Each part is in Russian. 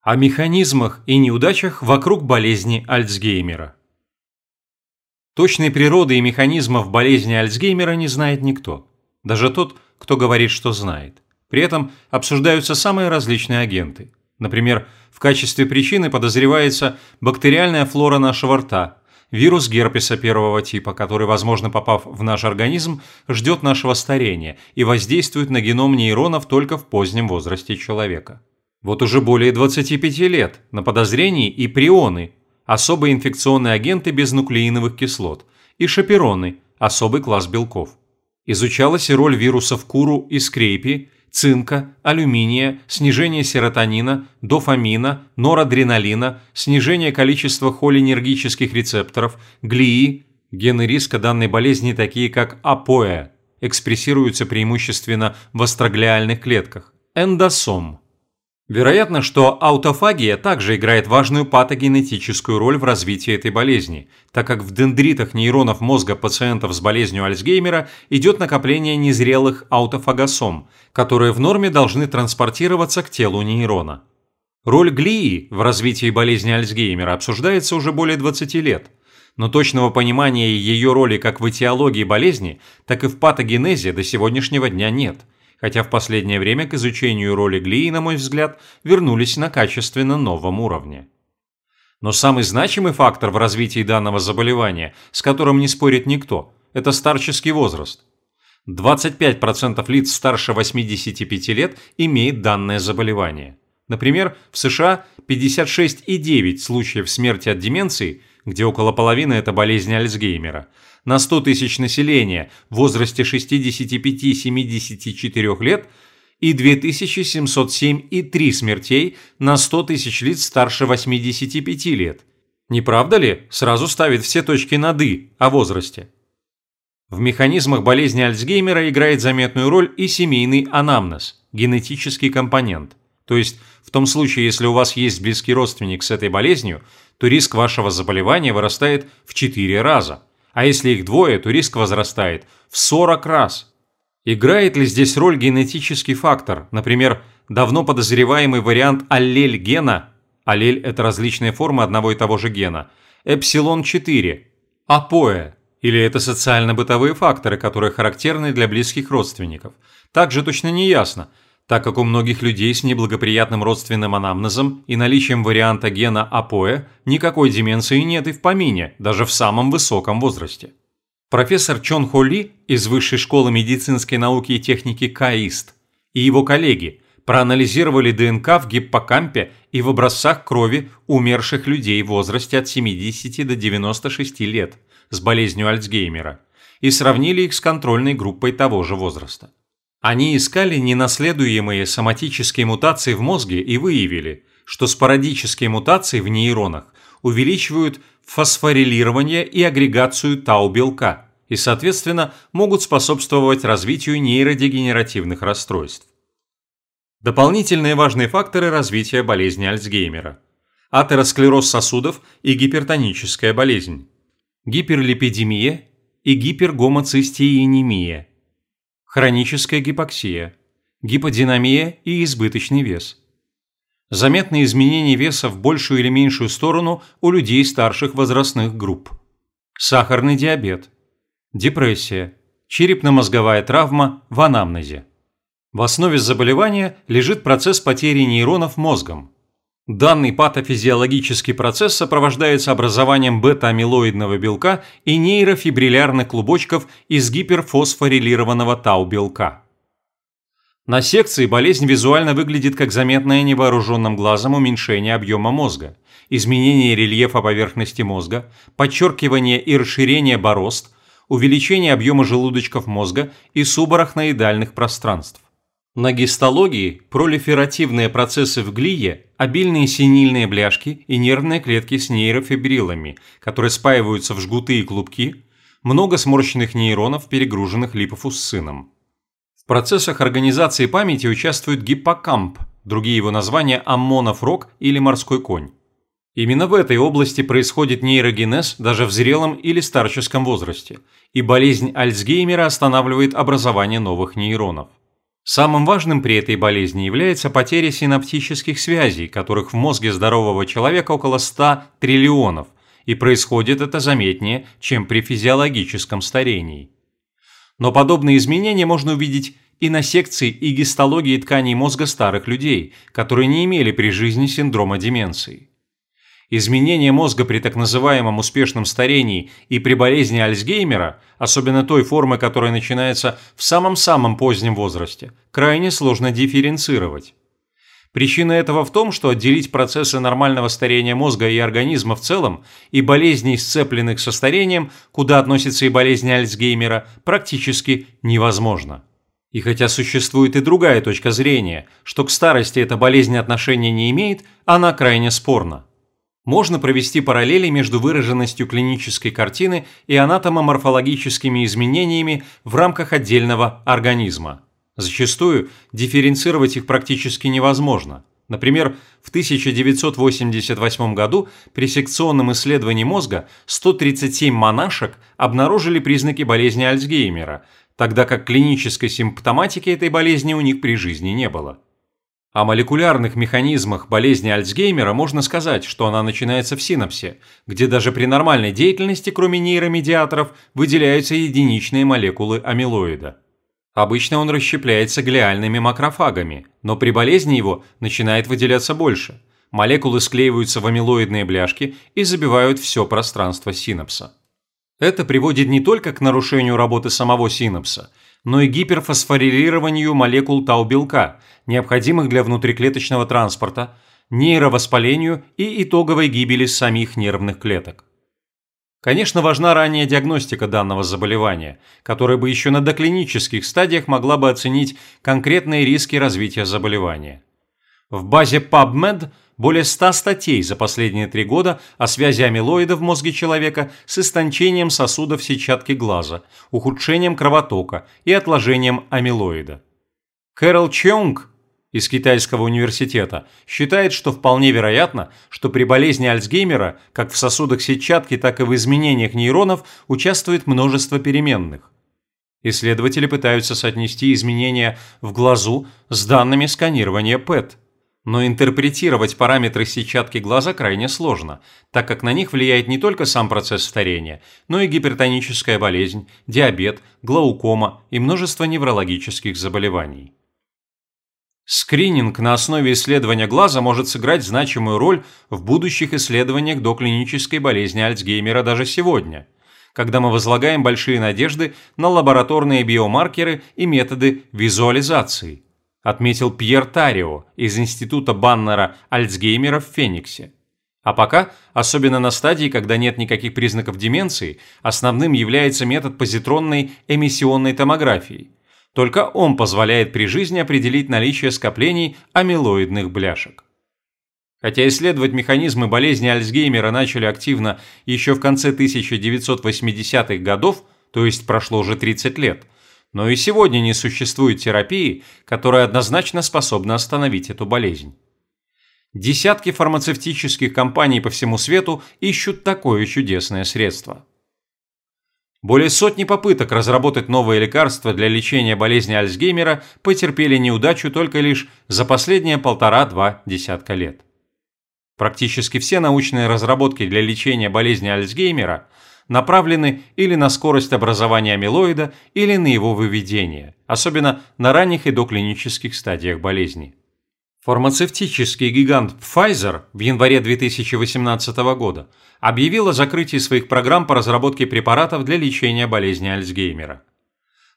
О механизмах и неудачах вокруг болезни Альцгеймера. Точной природы и механизмов болезни Альцгеймера не знает никто. Даже тот, кто говорит, что знает. При этом обсуждаются самые различные агенты. Например, в качестве причины подозревается бактериальная флора нашего рта, вирус герпеса первого типа, который, возможно, попав в наш организм, ждет нашего старения и воздействует на геном нейронов только в позднем возрасте человека. Вот уже более 25 лет на подозрении и прионы, особые инфекционные агенты без нуклеиновых кислот, и шапероны, особый класс белков. Изучалась и роль вирусов куру и скрепи, цинка, алюминия, снижение серотонина, дофамина, норадреналина, снижение количества холинергических рецепторов, глии, гены риска данной болезни такие как АПОЭ, экспрессируются преимущественно в астроглиальных клетках, эндосом. Вероятно, что аутофагия также играет важную патогенетическую роль в развитии этой болезни, так как в дендритах нейронов мозга пациентов с болезнью Альцгеймера идет накопление незрелых аутофагосом, которые в норме должны транспортироваться к телу нейрона. Роль глии в развитии болезни Альцгеймера обсуждается уже более 20 лет, но точного понимания ее роли как в этиологии болезни, так и в патогенезе до сегодняшнего дня нет – хотя в последнее время к изучению роли глии, на мой взгляд, вернулись на качественно новом уровне. Но самый значимый фактор в развитии данного заболевания, с которым не спорит никто, это старческий возраст. 25% лиц старше 85 лет имеет данное заболевание. Например, в США 56,9 случаев смерти от деменции, где около половины – это болезнь Альцгеймера – на 100 тысяч населения в возрасте 65-74 лет и 2707,3 смертей на 100 тысяч лиц старше 85 лет. Не правда ли? Сразу ставит все точки над «и» о возрасте. В механизмах болезни Альцгеймера играет заметную роль и семейный анамнез, генетический компонент. То есть, в том случае, если у вас есть близкий родственник с этой болезнью, то риск вашего заболевания вырастает в 4 раза – а если их двое, то риск возрастает в 40 раз. Играет ли здесь роль генетический фактор, например, давно подозреваемый вариант аллель гена, аллель – это различные формы одного и того же гена, эпсилон-4, апоэ, или это социально-бытовые факторы, которые характерны для близких родственников. Также точно не ясно – так как у многих людей с неблагоприятным родственным анамнезом и наличием варианта гена АПОЭ никакой деменции нет и в помине, даже в самом высоком возрасте. Профессор Чон Хо Ли из Высшей школы медицинской науки и техники КАИСТ и его коллеги проанализировали ДНК в гиппокампе и в образцах крови умерших людей в возрасте от 70 до 96 лет с болезнью Альцгеймера и сравнили их с контрольной группой того же возраста. Они искали ненаследуемые соматические мутации в мозге и выявили, что спорадические мутации в нейронах увеличивают фосфорилирование и агрегацию тау-белка и, соответственно, могут способствовать развитию нейродегенеративных расстройств. Дополнительные важные факторы развития болезни Альцгеймера. Атеросклероз сосудов и гипертоническая болезнь. Гиперлипидемия и гипергомоцистеинемия хроническая гипоксия, гиподинамия и избыточный вес. Заметные изменения веса в большую или меньшую сторону у людей старших возрастных групп. Сахарный диабет, депрессия, черепно-мозговая травма в анамнезе. В основе заболевания лежит процесс потери нейронов мозгом. Данный патофизиологический процесс сопровождается образованием бета-амилоидного белка и нейрофибриллярных клубочков из гиперфосфорилированного тау-белка. На секции болезнь визуально выглядит как заметное невооруженным глазом уменьшение объема мозга, изменение рельефа поверхности мозга, подчеркивание и расширение борозд, увеличение объема желудочков мозга и субарахноидальных пространств. На гистологии пролиферативные процессы в глие, обильные синильные бляшки и нервные клетки с нейрофибрилами, которые спаиваются в жгуты и клубки, много сморщенных нейронов, перегруженных липофуссином. В процессах организации памяти участвует гиппокамп, другие его названия – аммонов рог или морской конь. Именно в этой области происходит нейрогенез даже в зрелом или старческом возрасте, и болезнь Альцгеймера останавливает образование новых нейронов. Самым важным при этой болезни является потеря синаптических связей, которых в мозге здорового человека около 100 триллионов, и происходит это заметнее, чем при физиологическом старении. Но подобные изменения можно увидеть и на секции и гистологии тканей мозга старых людей, которые не имели при жизни синдрома деменции. Изменение мозга при так называемом успешном старении и при болезни Альцгеймера, особенно той формы, которая начинается в самом-самом позднем возрасте, крайне сложно дифференцировать. Причина этого в том, что отделить процессы нормального старения мозга и организма в целом и болезней, сцепленных со старением, куда относится и болезнь Альцгеймера, практически невозможно. И хотя существует и другая точка зрения, что к старости эта болезнь отношения не имеет, она крайне спорна можно провести параллели между выраженностью клинической картины и анатомоморфологическими изменениями в рамках отдельного организма. Зачастую дифференцировать их практически невозможно. Например, в 1988 году при секционном исследовании мозга 137 монашек обнаружили признаки болезни Альцгеймера, тогда как клинической симптоматики этой болезни у них при жизни не было. О молекулярных механизмах болезни Альцгеймера можно сказать, что она начинается в синапсе, где даже при нормальной деятельности, кроме нейромедиаторов, выделяются единичные молекулы амилоида. Обычно он расщепляется глиальными макрофагами, но при болезни его начинает выделяться больше. Молекулы склеиваются в амилоидные бляшки и забивают все пространство синапса. Это приводит не только к нарушению работы самого синапса, но и гиперфосфорилированию молекул тау-белка, необходимых для внутриклеточного транспорта, нейровоспалению и итоговой гибели самих нервных клеток. Конечно, важна ранняя диагностика данного заболевания, которая бы еще на доклинических стадиях могла бы оценить конкретные риски развития заболевания. В базе PubMed более 100 статей за последние три года о связи амилоида в мозге человека с истончением сосудов сетчатки глаза, ухудшением кровотока и отложением амилоида. Кэрол Чонг из Китайского университета считает, что вполне вероятно, что при болезни Альцгеймера как в сосудах сетчатки, так и в изменениях нейронов участвует множество переменных. Исследователи пытаются соотнести изменения в глазу с данными сканирования ПЭТ – но интерпретировать параметры сетчатки глаза крайне сложно, так как на них влияет не только сам процесс старения, но и гипертоническая болезнь, диабет, глаукома и множество неврологических заболеваний. Скрининг на основе исследования глаза может сыграть значимую роль в будущих исследованиях доклинической болезни Альцгеймера даже сегодня, когда мы возлагаем большие надежды на лабораторные биомаркеры и методы визуализации – отметил Пьер Тарио из Института Баннера Альцгеймера в Фениксе. А пока, особенно на стадии, когда нет никаких признаков деменции, основным является метод позитронной эмиссионной томографии. Только он позволяет при жизни определить наличие скоплений амилоидных бляшек. Хотя исследовать механизмы болезни Альцгеймера начали активно еще в конце 1980-х годов, то есть прошло уже 30 лет – но и сегодня не существует терапии, которая однозначно способна остановить эту болезнь. Десятки фармацевтических компаний по всему свету ищут такое чудесное средство. Более сотни попыток разработать новые лекарства для лечения болезни Альцгеймера потерпели неудачу только лишь за последние полтора-два десятка лет. Практически все научные разработки для лечения болезни Альцгеймера направлены или на скорость образования амилоида, или на его выведение, особенно на ранних и доклинических стадиях болезни. Фармацевтический гигант Pfizer в январе 2018 года объявил о закрытии своих программ по разработке препаратов для лечения болезни Альцгеймера.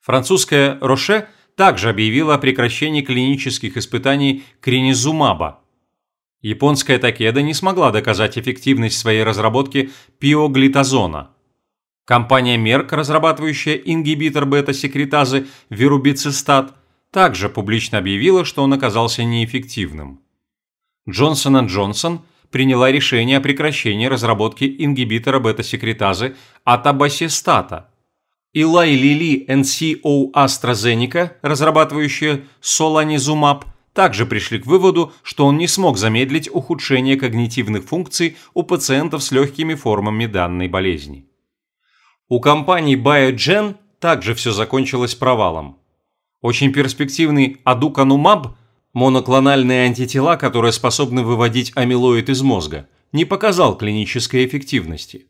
Французская Роше также объявила о прекращении клинических испытаний кринизумаба. Японская Такеда не смогла доказать эффективность своей разработки пиоглитазона – Компания Merck, разрабатывающая ингибитор бета-секретазы верубицистат, также публично объявила, что он оказался неэффективным. Johnson Johnson приняла решение о прекращении разработки ингибитора бета-секретазы атабасистата. Илай Лили NCO AstraZeneca, разрабатывающая соланизумаб, также пришли к выводу, что он не смог замедлить ухудшение когнитивных функций у пациентов с легкими формами данной болезни. У компании Biogen также все закончилось провалом. Очень перспективный адуканумаб – моноклональные антитела, которые способны выводить амилоид из мозга, не показал клинической эффективности.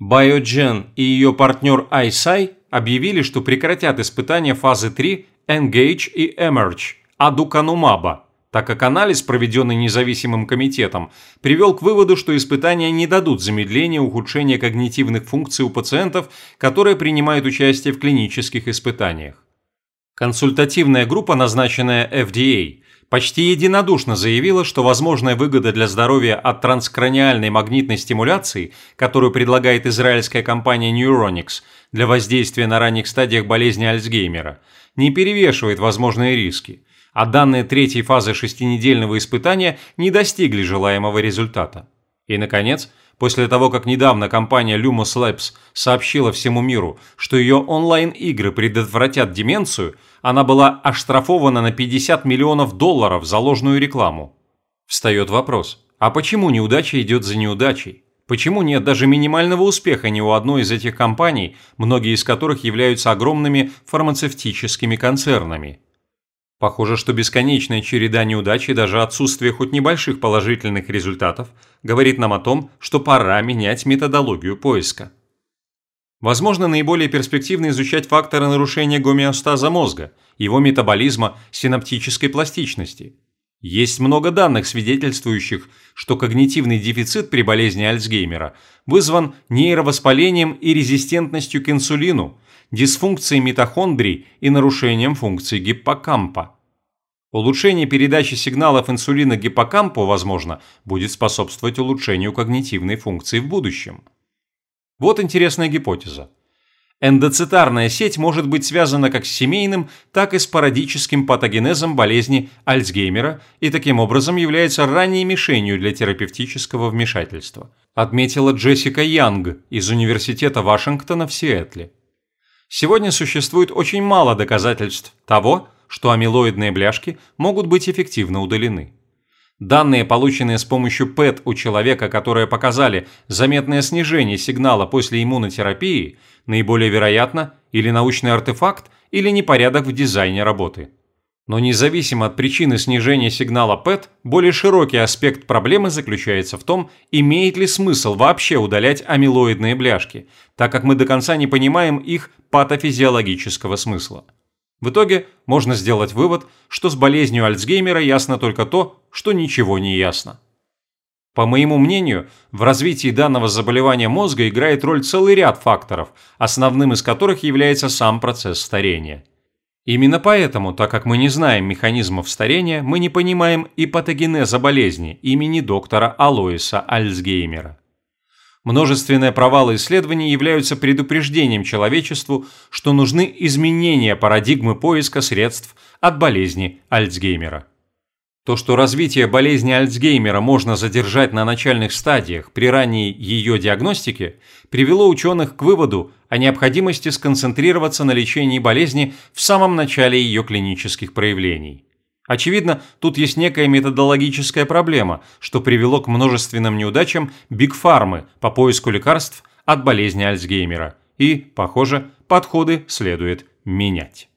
Biogen и ее партнер iSci объявили, что прекратят испытания фазы 3 Engage и Emerge адуканумаба, так как анализ, проведенный независимым комитетом, привел к выводу, что испытания не дадут замедления ухудшения когнитивных функций у пациентов, которые принимают участие в клинических испытаниях. Консультативная группа, назначенная FDA, почти единодушно заявила, что возможная выгода для здоровья от транскраниальной магнитной стимуляции, которую предлагает израильская компания Neuronix для воздействия на ранних стадиях болезни Альцгеймера, не перевешивает возможные риски, а данные третьей фазы шестинедельного испытания не достигли желаемого результата. И, наконец, После того, как недавно компания Lumos Labs сообщила всему миру, что ее онлайн-игры предотвратят деменцию, она была оштрафована на 50 миллионов долларов за ложную рекламу. Встает вопрос, а почему неудача идет за неудачей? Почему нет даже минимального успеха ни у одной из этих компаний, многие из которых являются огромными фармацевтическими концернами? Похоже, что бесконечная череда неудач и даже отсутствие хоть небольших положительных результатов говорит нам о том, что пора менять методологию поиска. Возможно, наиболее перспективно изучать факторы нарушения гомеостаза мозга, его метаболизма, синаптической пластичности. Есть много данных, свидетельствующих, что когнитивный дефицит при болезни Альцгеймера вызван нейровоспалением и резистентностью к инсулину, дисфункцией митохондрий и нарушением функции гиппокампа. Улучшение передачи сигналов инсулина гиппокампу, возможно, будет способствовать улучшению когнитивной функции в будущем. Вот интересная гипотеза. Эндоцитарная сеть может быть связана как с семейным, так и с парадическим патогенезом болезни Альцгеймера и таким образом является ранней мишенью для терапевтического вмешательства, отметила Джессика Янг из Университета Вашингтона в Сиэтле. Сегодня существует очень мало доказательств того, что амилоидные бляшки могут быть эффективно удалены. Данные, полученные с помощью ПЭТ у человека, которые показали заметное снижение сигнала после иммунотерапии, наиболее вероятно или научный артефакт, или непорядок в дизайне работы. Но независимо от причины снижения сигнала ПЭТ, более широкий аспект проблемы заключается в том, имеет ли смысл вообще удалять амилоидные бляшки, так как мы до конца не понимаем их патофизиологического смысла. В итоге можно сделать вывод, что с болезнью Альцгеймера ясно только то, что ничего не ясно. По моему мнению, в развитии данного заболевания мозга играет роль целый ряд факторов, основным из которых является сам процесс старения – Именно поэтому, так как мы не знаем механизмов старения, мы не понимаем и патогенеза болезни имени доктора Алоиса Альцгеймера. Множественные провалы исследований являются предупреждением человечеству, что нужны изменения парадигмы поиска средств от болезни Альцгеймера. То, что развитие болезни Альцгеймера можно задержать на начальных стадиях при ранней ее диагностике, привело ученых к выводу о необходимости сконцентрироваться на лечении болезни в самом начале ее клинических проявлений. Очевидно, тут есть некая методологическая проблема, что привело к множественным неудачам Бигфармы по поиску лекарств от болезни Альцгеймера. И, похоже, подходы следует менять.